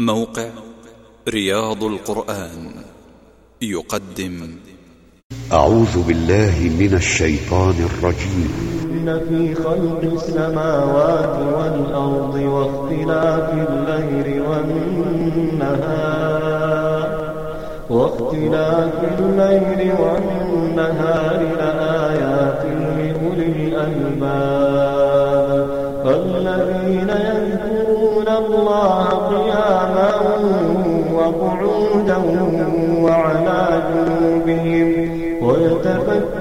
موقع رياض القرآن يقدم. أعوذ بالله من الشيطان الرجيم. إن في خلق السماوات والأرض واختلاف الليل والنهار. واختلاف الليل والنهار لآيات لأولي الألباب. فالذين يذكرون الله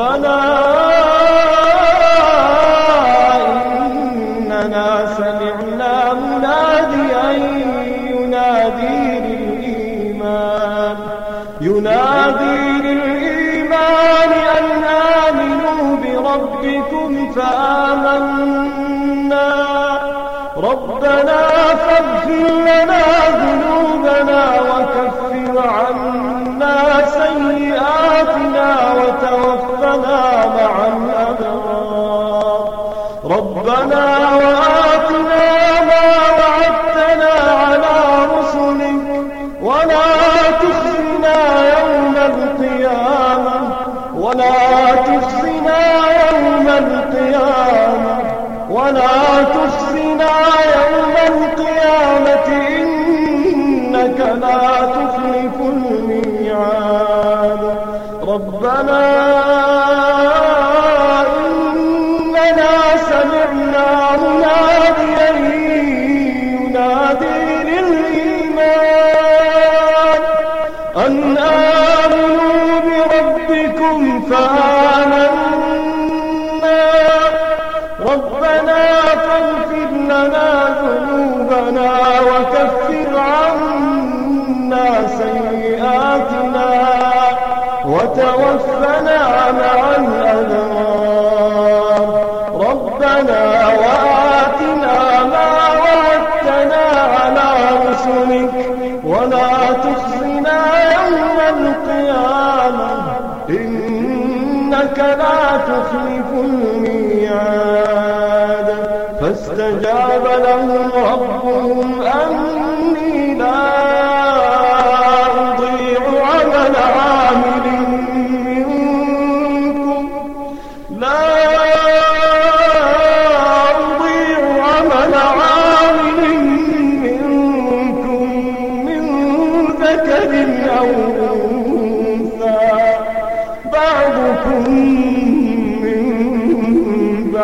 ربنا إننا سمعنا مناديا ينادي للإيمان ينادي للإيمان أن آمنوا بربكم فآمنا. ربنا فاغفر لنا ذنوبنا وكفر عنا سيئاتنا. ولا تخزنا يوم القيامة. ولا تخزنا يوم القيامة. إنك لا تخلف الميعاد. ربنا إننا سمعنا مناديا ينادي للإيمان أن عنا سيئاتنا وتوفنا مع الأبرار. ربنا وآتنا ما وعدتنا على رسلك ولا تخزنا يوم القيامة. إنك لا تخلف الميعاد. فاستجاب لهم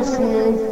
Christmas.